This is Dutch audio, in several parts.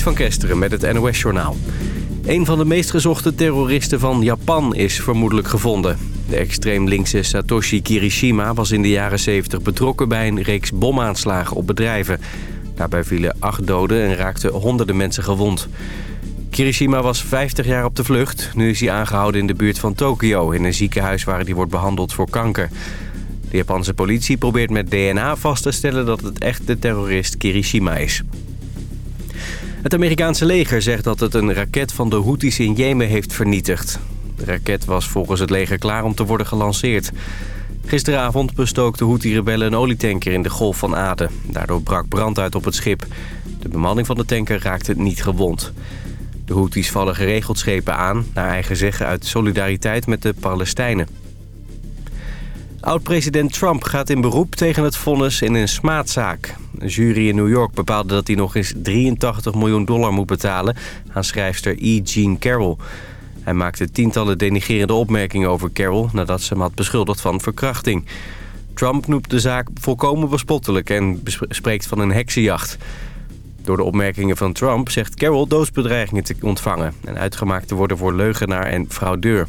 Van Kesteren met het NOS-journaal. Een van de meest gezochte terroristen van Japan is vermoedelijk gevonden. De extreem linkse Satoshi Kirishima was in de jaren 70 betrokken bij een reeks bomaanslagen op bedrijven. Daarbij vielen acht doden en raakten honderden mensen gewond. Kirishima was 50 jaar op de vlucht. Nu is hij aangehouden in de buurt van Tokio... in een ziekenhuis waar hij wordt behandeld voor kanker. De Japanse politie probeert met DNA vast te stellen... dat het echt de terrorist Kirishima is. Het Amerikaanse leger zegt dat het een raket van de Houthis in Jemen heeft vernietigd. De raket was volgens het leger klaar om te worden gelanceerd. Gisteravond bestookte Houthi-rebellen een olietanker in de Golf van Aden. Daardoor brak brand uit op het schip. De bemanning van de tanker raakte niet gewond. De Houthis vallen geregeld schepen aan, naar eigen zeggen uit solidariteit met de Palestijnen. Oud-president Trump gaat in beroep tegen het vonnis in een smaadzaak. Een jury in New York bepaalde dat hij nog eens 83 miljoen dollar moet betalen... aan schrijfster E. Jean Carroll. Hij maakte tientallen denigerende opmerkingen over Carroll... nadat ze hem had beschuldigd van verkrachting. Trump noemt de zaak volkomen bespottelijk en spreekt van een heksenjacht. Door de opmerkingen van Trump zegt Carroll doodsbedreigingen te ontvangen... en uitgemaakt te worden voor leugenaar en fraudeur.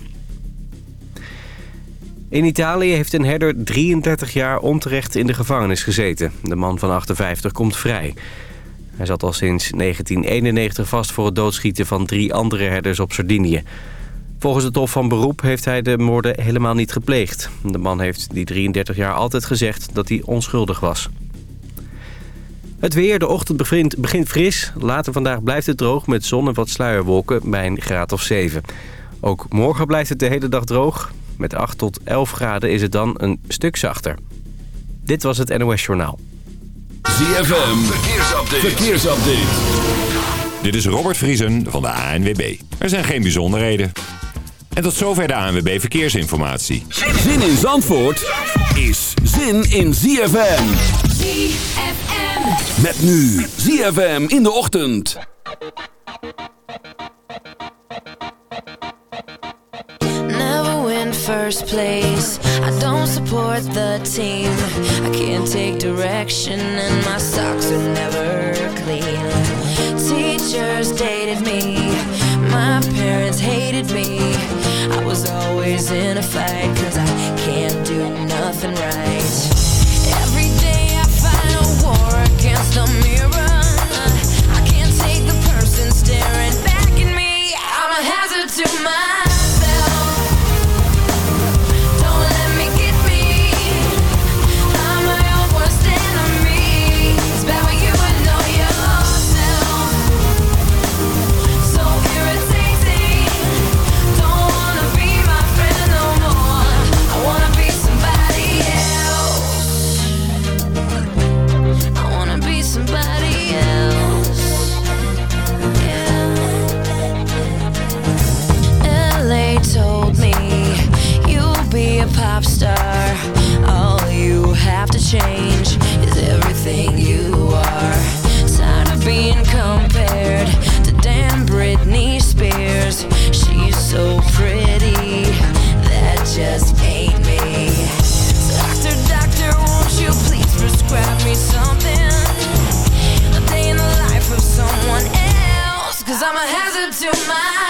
In Italië heeft een herder 33 jaar onterecht in de gevangenis gezeten. De man van 58 komt vrij. Hij zat al sinds 1991 vast voor het doodschieten van drie andere herders op Sardinië. Volgens het Hof van Beroep heeft hij de moorden helemaal niet gepleegd. De man heeft die 33 jaar altijd gezegd dat hij onschuldig was. Het weer, de ochtend begint, begint fris. Later vandaag blijft het droog met zon en wat sluierwolken bij een graad of 7. Ook morgen blijft het de hele dag droog. Met 8 tot 11 graden is het dan een stuk zachter. Dit was het NOS Journaal. ZFM, verkeersupdate. verkeersupdate. Dit is Robert Vriesen van de ANWB. Er zijn geen bijzonderheden. En tot zover de ANWB Verkeersinformatie. Zin in Zandvoort is zin in ZFM. ZFM. Met nu ZFM in de ochtend. First place. I don't support the team. I can't take direction, and my socks are never clean. Teachers dated me. My parents hated me. I was always in a fight, cause I can't do nothing right. Every day I fight a war against the mirror. I can't take the person staring back at me. I'm a hazard to myself. Change is everything you are. Tired of being compared to Dan Britney Spears. She's so pretty, that just ain't me. Doctor, doctor, won't you please prescribe me something? A day in the life of someone else. Cause I'm a hazard to myself.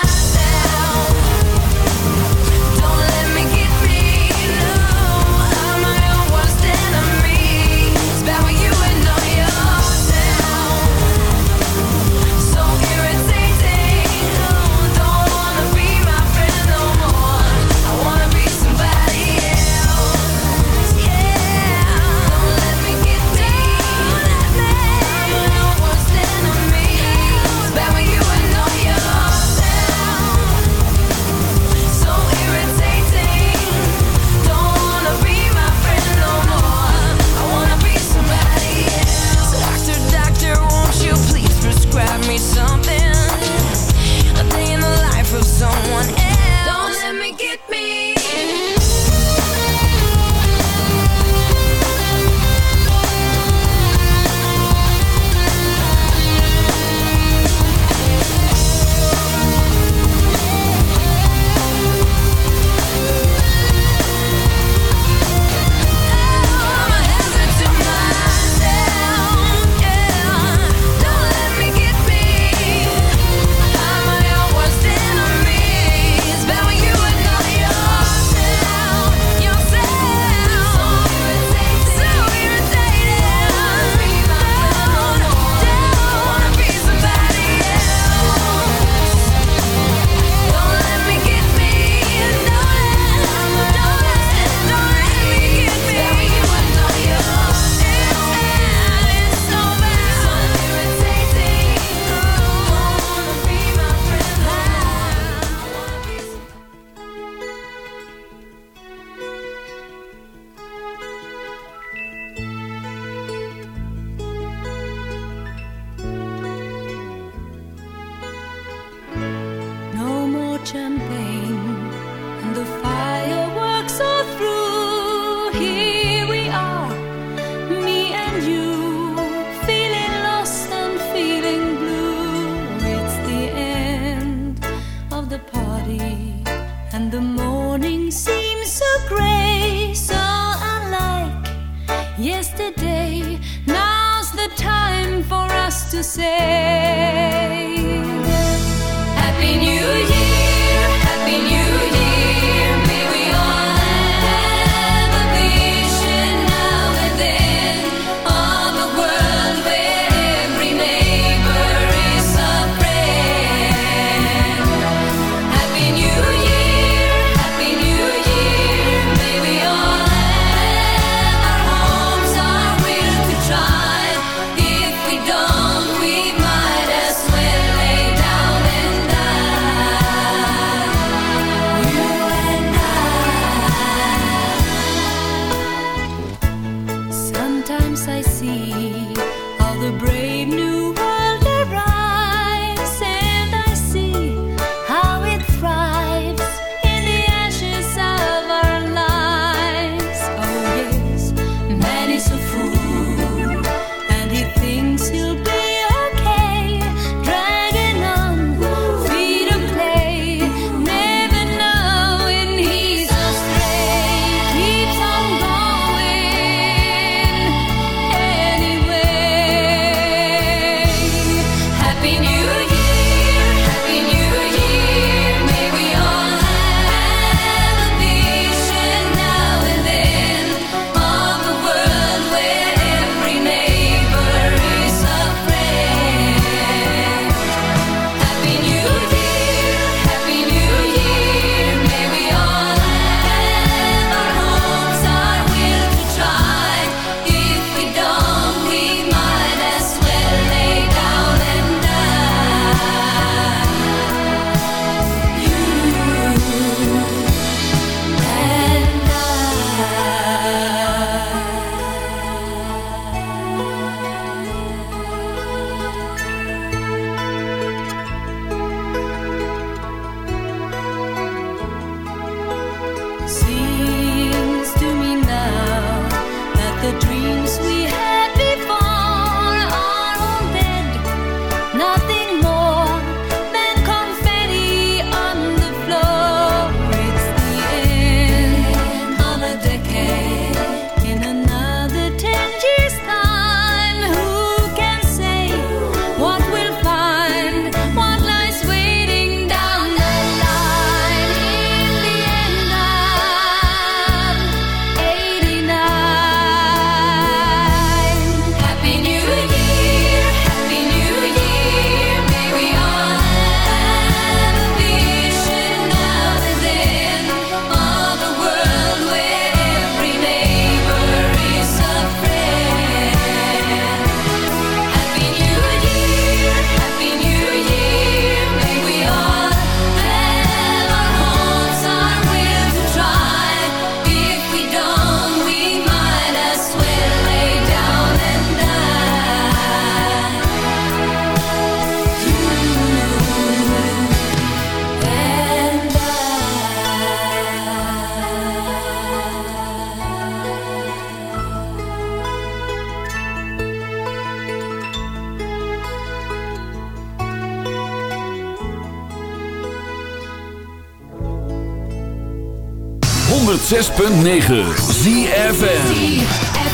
106.9 ZFN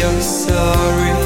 you're sorry.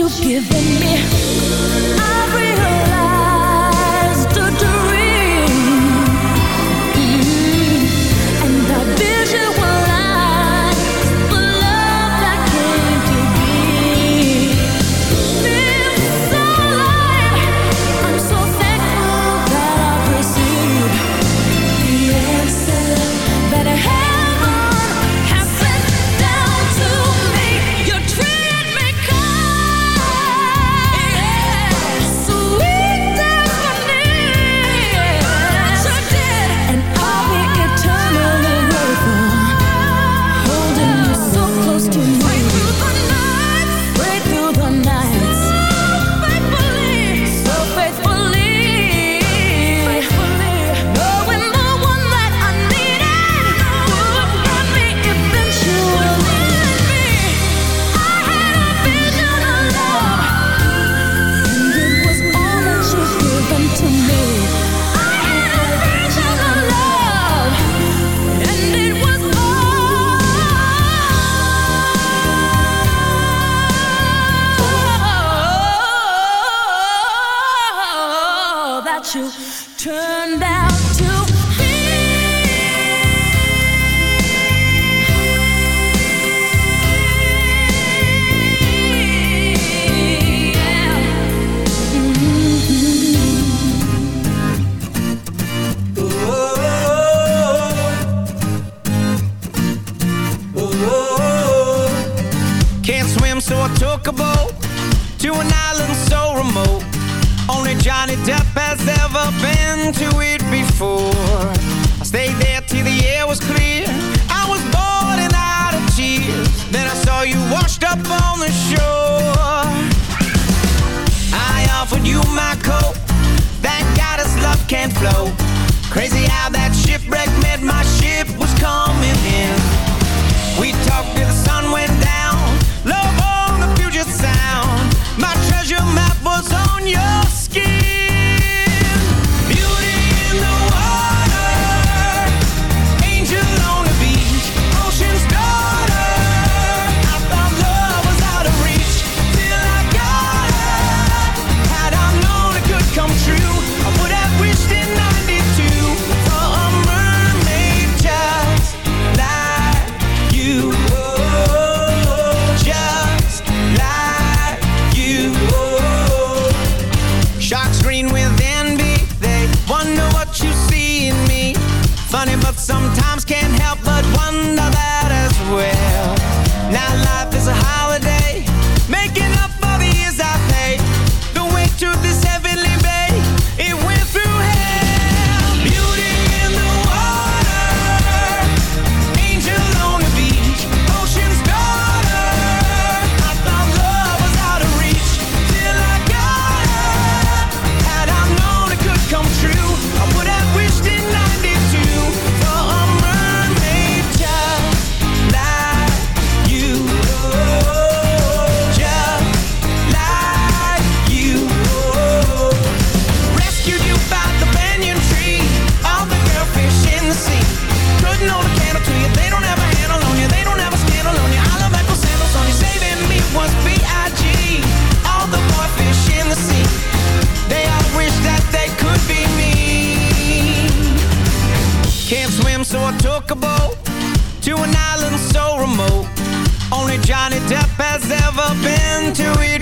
you've given me. up on the shore. I offered you my coat. Thank God his love can't flow. Crazy how that shipwreck meant my ship was coming in. We talked till the sun went down. Love on the future Sound. My treasure map was on your to an island so remote. Only Johnny Depp has ever been to it.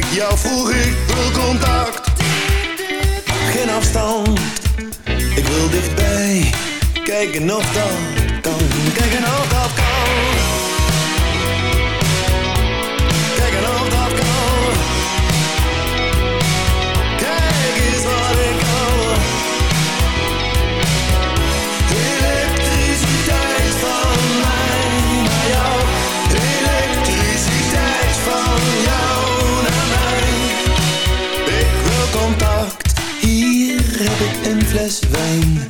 ik jou vroeg, ik wil contact. Geen afstand, ik wil dichtbij. Kijken of dat kan, kijken of this vein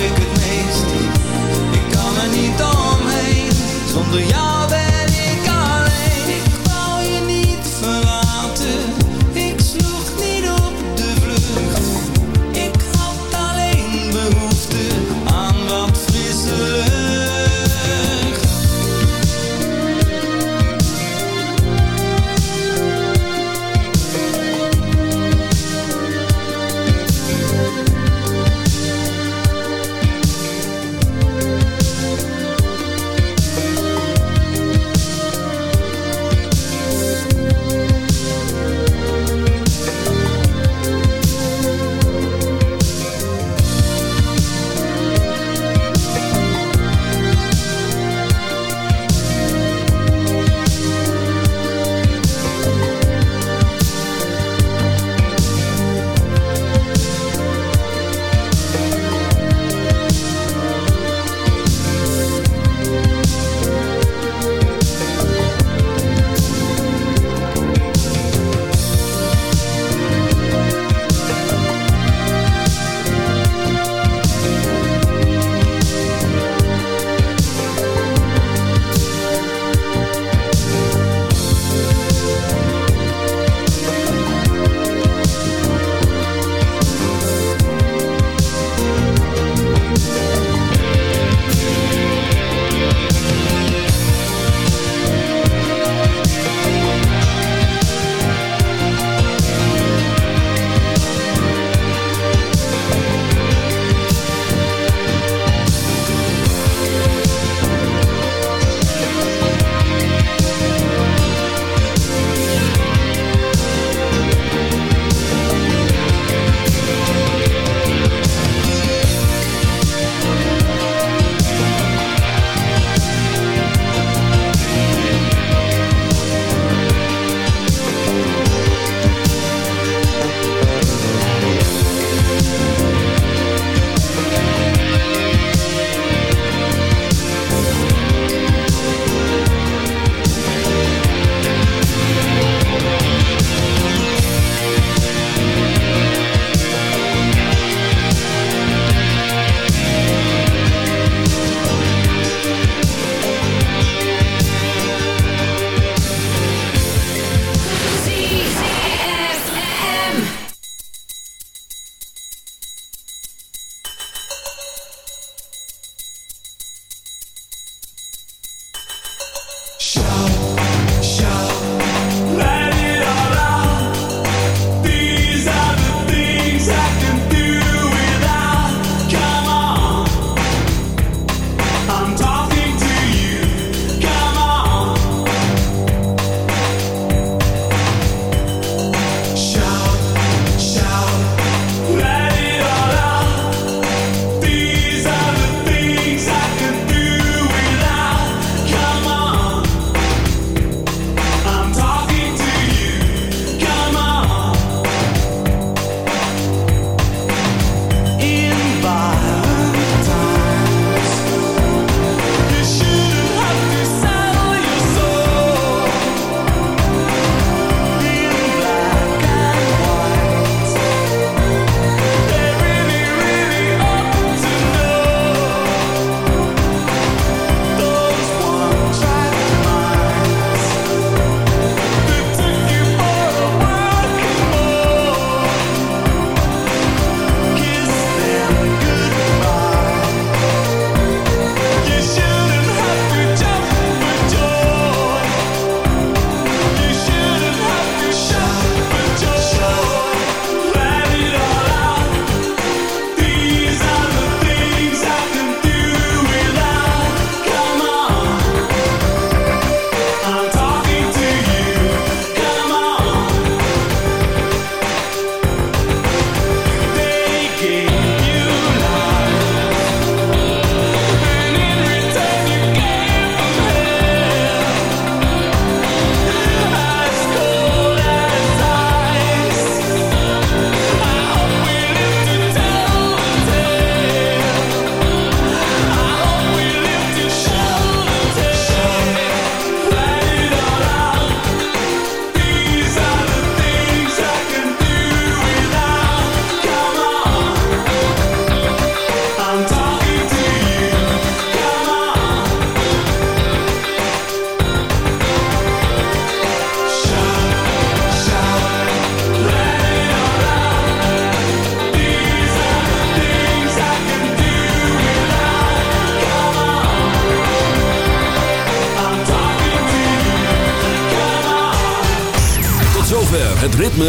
ik het meest. Ik kan er niet omheen zonder jou.